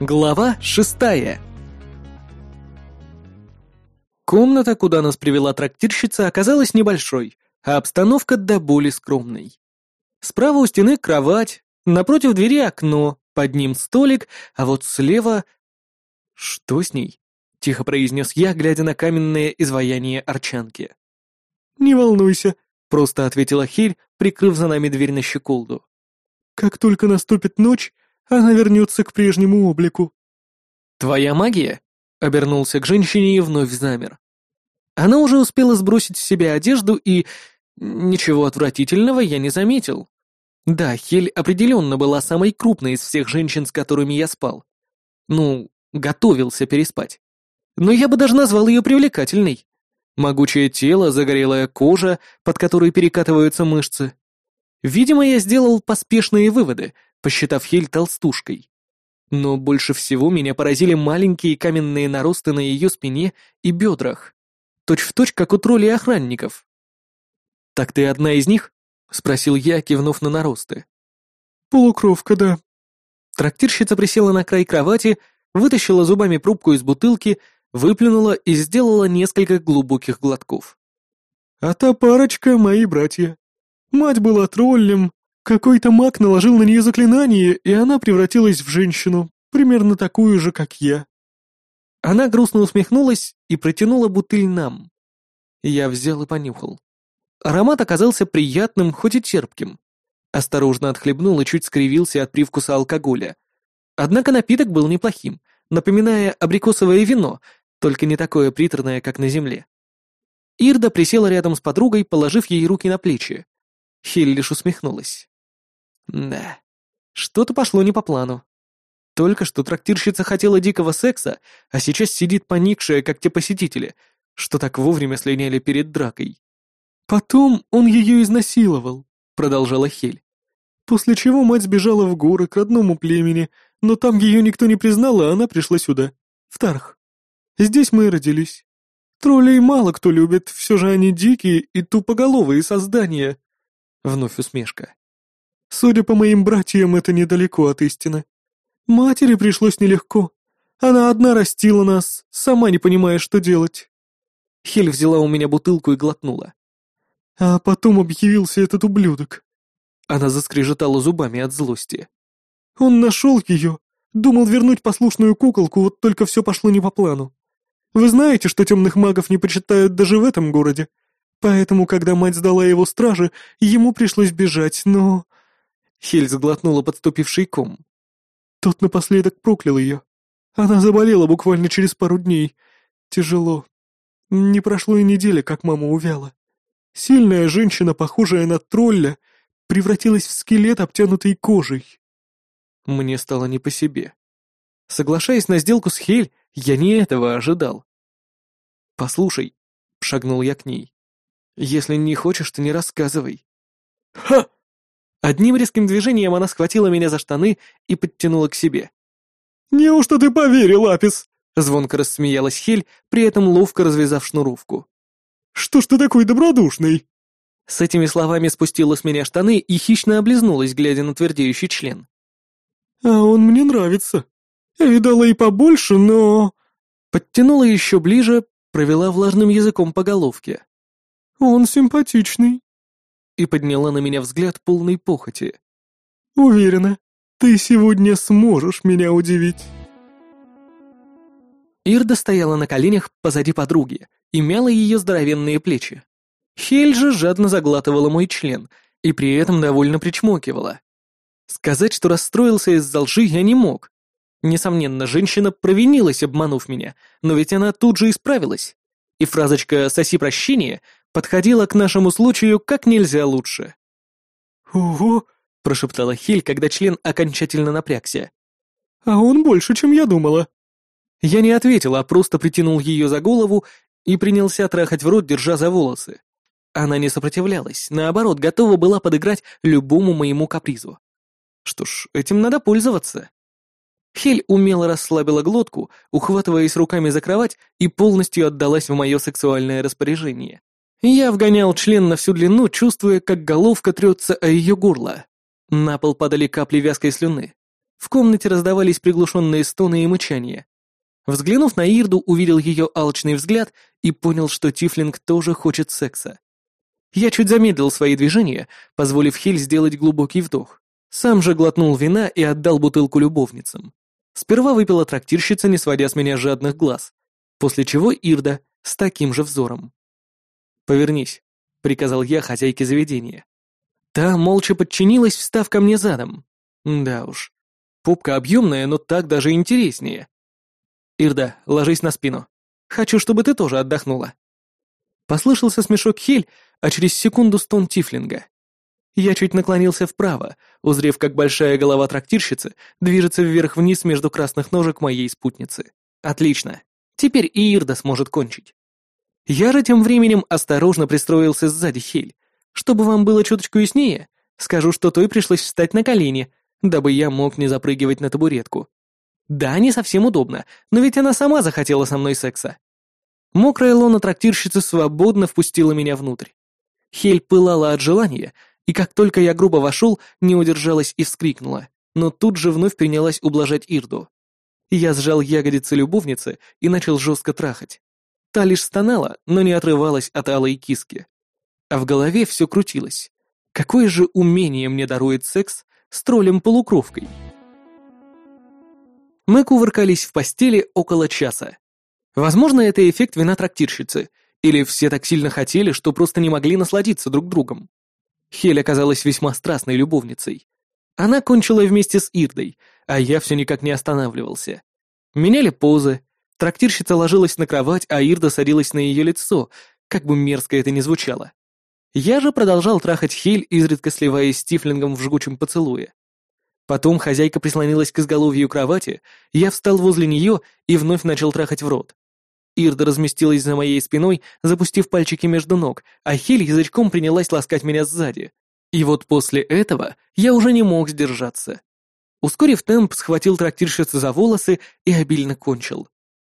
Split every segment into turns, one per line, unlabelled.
Глава шестая. Комната, куда нас привела трактирщица, оказалась небольшой, а обстановка до боли скромной. Справа у стены кровать, напротив двери окно, под ним столик, а вот слева... Что с ней? Тихо произнес я, глядя на каменное изваяние арчанки.
«Не волнуйся», —
просто ответила Хель, прикрыв за нами дверь на щеколду.
«Как только наступит ночь, она вернется к прежнему облику».
«Твоя магия?» — обернулся к женщине и вновь замер. Она уже успела сбросить с себя одежду и... Ничего отвратительного я не заметил. Да, Хель определенно была самой крупной из всех женщин, с которыми я спал. Ну, готовился переспать. Но я бы даже назвал ее привлекательной. Могучее тело, загорелая кожа, под которой перекатываются мышцы. Видимо, я сделал поспешные выводы, посчитав Хель толстушкой. Но больше всего меня поразили маленькие каменные наросты на ее спине и бедрах. Точь в точь, как у троллей охранников. «Так ты одна из них?» — спросил я, кивнув на наросты.
«Полукровка, да».
Трактирщица присела на край кровати, вытащила зубами пробку из бутылки, выплюнула и сделала несколько глубоких глотков.
«А та парочка — мои братья. Мать была троллем, какой-то маг наложил на нее заклинание, и она превратилась в женщину, примерно такую же, как я».
Она грустно усмехнулась и протянула бутыль нам. Я взял и понюхал. Аромат оказался приятным, хоть и терпким. Осторожно отхлебнул и чуть скривился от привкуса алкоголя. Однако напиток был неплохим, напоминая абрикосовое вино, только не такое приторное, как на земле. Ирда присела рядом с подругой, положив ей руки на плечи. Хель лишь усмехнулась. Да, что-то пошло не по плану. Только что трактирщица хотела дикого секса, а сейчас сидит поникшая, как те посетители, что так вовремя слиняли перед дракой.
«Потом он ее изнасиловал», — продолжала Хель. «После чего мать сбежала в горы к родному племени, но там ее никто не признал, и она пришла сюда, в Тарх. Здесь мы и родились. Троллей мало кто любит, все же они дикие и тупоголовые создания». Вновь усмешка. «Судя по моим братьям, это недалеко от истины. Матери пришлось нелегко. Она одна растила нас, сама не понимая, что делать».
Хель взяла у меня бутылку и глотнула.
А потом объявился этот ублюдок.
Она заскрежетала зубами от злости.
Он нашел ее, думал вернуть послушную куколку, вот только все пошло не по плану. Вы знаете, что темных магов не почитают даже в этом городе, поэтому, когда мать сдала его страже, ему пришлось бежать, но...»
Хель сглотнула подступивший ком.
Тот напоследок проклял ее. Она заболела буквально через пару дней. Тяжело. Не прошло и недели, как мама увяла. Сильная женщина, похожая на тролля, превратилась в скелет, обтянутый кожей.
Мне стало не по себе. Соглашаясь на сделку с Хель, я не этого ожидал. «Послушай», — шагнул я к ней, — «если не хочешь, то не рассказывай».
«Ха!»
Одним резким движением она схватила меня за штаны и подтянула к себе.
«Неужто ты поверил, Апис?»
Звонко рассмеялась Хель, при этом ловко развязав шнуровку.
«Что ж ты такой добродушный?»
С этими словами спустила с меня штаны и хищно облизнулась, глядя на твердеющий член.
«А он мне нравится. Видала и побольше, но...»
Подтянула еще ближе, провела влажным языком по головке.
«Он симпатичный
и подняла на меня взгляд полной похоти.
«Уверена, ты сегодня сможешь меня удивить».
Ирда стояла на коленях позади подруги и мяла ее здоровенные плечи. Хель же жадно заглатывала мой член и при этом довольно причмокивала. Сказать, что расстроился из-за лжи, я не мог. Несомненно, женщина провинилась, обманув меня, но ведь она тут же исправилась. И фразочка «соси прощение» подходила к нашему случаю как нельзя лучше.
«Ого!»
— прошептала Хиль, когда член окончательно напрягся.
«А он больше, чем я думала».
Я не ответил, а просто притянул ее за голову и принялся трахать в рот, держа за волосы. Она не сопротивлялась, наоборот, готова была подыграть любому моему капризу. Что ж, этим надо пользоваться. Хель умело расслабила глотку, ухватываясь руками за кровать и полностью отдалась в мое сексуальное распоряжение. Я вгонял член на всю длину, чувствуя, как головка трется о ее горло. На пол падали капли вязкой слюны. В комнате раздавались приглушенные стоны и мычания. Взглянув на Ирду, увидел ее алчный взгляд и понял, что Тифлинг тоже хочет секса. Я чуть замедлил свои движения, позволив Хель сделать глубокий вдох. Сам же глотнул вина и отдал бутылку любовницам. Сперва выпила трактирщица, не сводя с меня жадных глаз, после чего Ирда с таким же взором. «Повернись», — приказал я хозяйке заведения. Та молча подчинилась, встав ко мне задом. Да уж, попка объемная, но так даже интереснее. «Ирда, ложись на спину. Хочу, чтобы ты тоже отдохнула». Послышался смешок Хель, а через секунду стон Тифлинга. Я чуть наклонился вправо, узрев, как большая голова трактирщицы движется вверх-вниз между красных ножек моей спутницы. Отлично. Теперь и Ирда сможет кончить. Я же тем временем осторожно пристроился сзади Хель. Чтобы вам было чуточку яснее, скажу, что той пришлось встать на колени, дабы я мог не запрыгивать на табуретку. Да, не совсем удобно, но ведь она сама захотела со мной секса. Мокрая лона трактирщицы свободно впустила меня внутрь. Хель пылала от желания, и как только я грубо вошел, не удержалась и вскрикнула, но тут же вновь принялась ублажать Ирду. Я сжал ягодицы любовницы и начал жестко трахать. Та лишь стонала, но не отрывалась от алой киски. А в голове все крутилось. Какое же умение мне дарует секс с троллем-полукровкой? Мы кувыркались в постели около часа. Возможно, это эффект вина трактирщицы, или все так сильно хотели, что просто не могли насладиться друг другом. Хель оказалась весьма страстной любовницей. Она кончила вместе с Ирдой, а я все никак не останавливался. Меняли позы, трактирщица ложилась на кровать, а Ирда садилась на ее лицо, как бы мерзко это ни звучало. Я же продолжал трахать Хель, изредка сливаясь с Тифлингом в жгучем поцелуе. Потом хозяйка прислонилась к изголовью кровати, я встал возле нее и вновь начал трахать в рот. Ирда разместилась за моей спиной, запустив пальчики между ног, а Хель язычком принялась ласкать меня сзади. И вот после этого я уже не мог сдержаться. Ускорив темп, схватил трактирщицу за волосы и обильно кончил.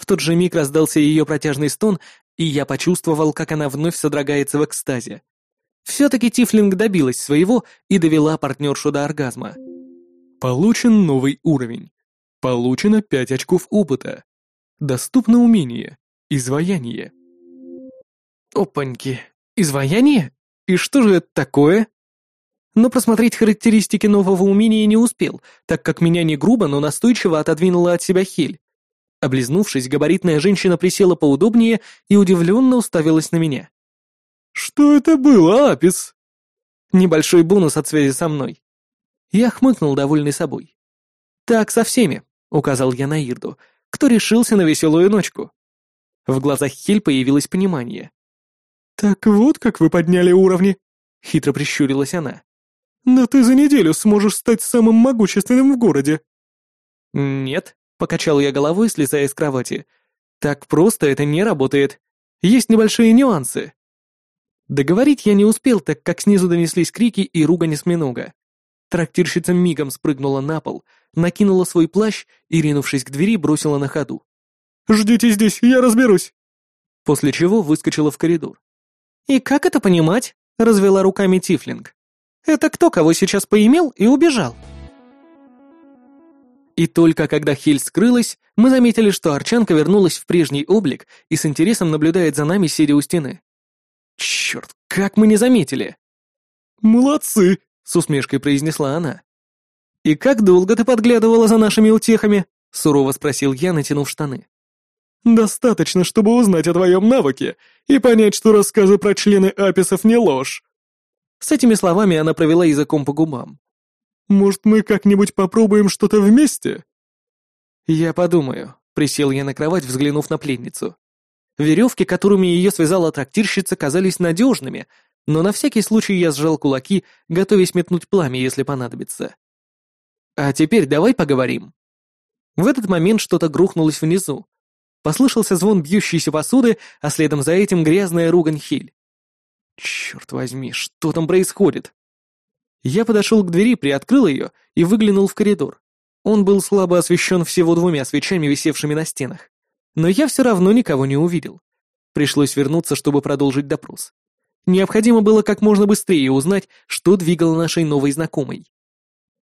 В тот же миг раздался ее протяжный стон, и я почувствовал, как она вновь содрогается в экстазе. Все-таки Тифлинг добилась своего и довела партнершу до оргазма. Получен новый уровень. Получено 5 очков опыта. Доступно умение. Изваяние. Опаньки. Изваяние? И что же это такое? Но просмотреть характеристики нового умения не успел, так как меня не грубо, но настойчиво отодвинула от себя Хель. Облизнувшись, габаритная женщина присела поудобнее и удивленно уставилась на меня. «Что это было, Апис?» Небольшой бонус от связи со мной. Я хмыкнул, довольный собой. «Так со всеми», — указал я на Ирду, кто решился на веселую ночку. В глазах Хель появилось понимание. «Так вот, как вы подняли уровни», — хитро прищурилась она. «Да ты за неделю сможешь стать самым могущественным в городе». «Нет», — покачал я головой, слезая с кровати. «Так просто это не работает. Есть небольшие нюансы». Договорить я не успел, так как снизу донеслись крики и ругань осьминога. Трактирщица мигом спрыгнула на пол, накинула свой плащ и, ринувшись к двери, бросила на ходу. «Ждите здесь, я разберусь!» После чего выскочила в коридор. «И как это понимать?» — развела руками Тифлинг. «Это кто кого сейчас поимел и убежал?» И только когда Хель скрылась, мы заметили, что Арчанка вернулась в прежний облик и с интересом наблюдает за нами, сидя у стены. «Черт, как мы не заметили!» «Молодцы!» с усмешкой произнесла она. «И как долго ты подглядывала за нашими утехами?» — сурово спросил я, натянув штаны. «Достаточно, чтобы узнать о твоем навыке и понять, что рассказы про члены аписов не ложь». С этими словами она провела языком по губам. «Может, мы как-нибудь попробуем что-то вместе?» «Я подумаю», — присел я на кровать, взглянув на пленницу. Веревки, которыми ее связала трактирщица, казались надежными, но на всякий случай я сжал кулаки, готовясь метнуть пламя, если понадобится. «А теперь давай поговорим». В этот момент что-то грохнулось внизу. Послышался звон бьющейся посуды, а следом за этим грязная ругань Хиль. «Черт возьми, что там происходит?» Я подошел к двери, приоткрыл ее и выглянул в коридор. Он был слабо освещен всего двумя свечами, висевшими на стенах. Но я все равно никого не увидел. Пришлось вернуться, чтобы продолжить допрос. Необходимо было как можно быстрее узнать, что двигало нашей новой знакомой.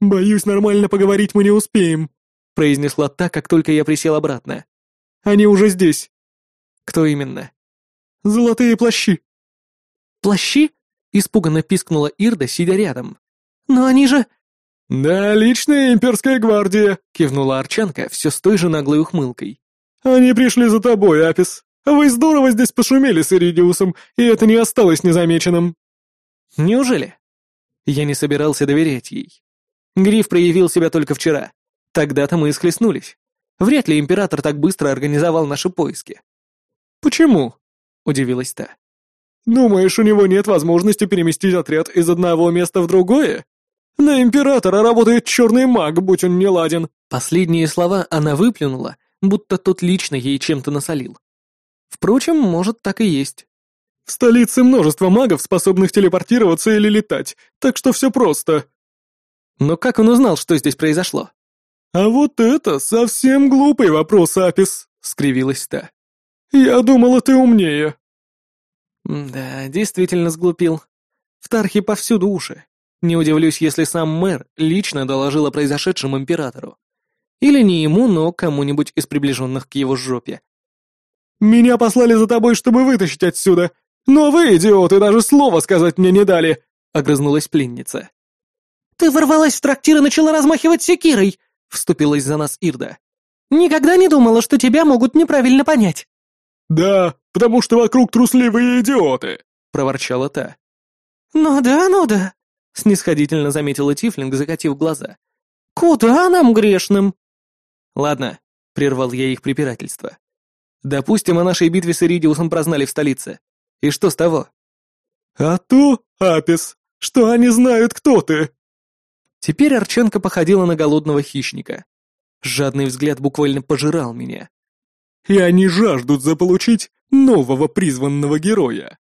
«Боюсь, нормально поговорить мы не успеем», —
произнесла так, как только я присел обратно.
«Они уже здесь».
«Кто именно?»
«Золотые плащи».
«Плащи?» — испуганно пискнула Ирда, сидя рядом. «Но они же...»
«Да, личная имперская гвардия», —
кивнула Арчанка все с той же наглой ухмылкой.
«Они пришли за тобой, Апис. Вы здорово здесь пошумели с Иридиусом, и это не осталось незамеченным».
«Неужели?» Я не собирался доверять ей. Гриф проявил себя только вчера. Тогда-то мы и схлестнулись. Вряд ли император так быстро организовал наши поиски.
«Почему?» — удивилась та. «Думаешь, у него нет возможности переместить отряд из одного места в другое? На императора работает черный маг, будь он не ладен».
Последние слова она выплюнула, будто тот лично ей чем-то насолил. Впрочем, может, так и есть.
В столице множество магов, способных телепортироваться или летать, так что все просто.
Но как он узнал, что здесь произошло?
А вот это совсем глупый вопрос, Апис, скривилась та. Я думала, ты умнее.
Да, действительно сглупил. В Тархе повсюду уши. Не удивлюсь, если сам мэр лично доложил о произошедшем императору. Или не ему, но кому-нибудь из приближенных к его жопе.
«Меня послали за тобой, чтобы вытащить отсюда, но вы, идиоты, даже слова сказать мне не дали!» — огрызнулась пленница.
«Ты ворвалась в трактир и начала размахивать секирой!» — вступилась за нас Ирда. «Никогда не думала, что тебя могут неправильно понять!»
«Да, потому что вокруг трусливые идиоты!» — проворчала та.
«Ну да, ну да!» — снисходительно заметила Тифлинг, закатив глаза. «Куда нам грешным?» «Ладно», — прервал я их препирательство. «Допустим, о нашей битве с Иридиусом прознали в столице. И что с того?»
«А то, Апис, что они знают, кто ты!»
Теперь Арченко походила на голодного хищника. Жадный взгляд буквально пожирал меня.
«И они жаждут заполучить нового призванного героя!»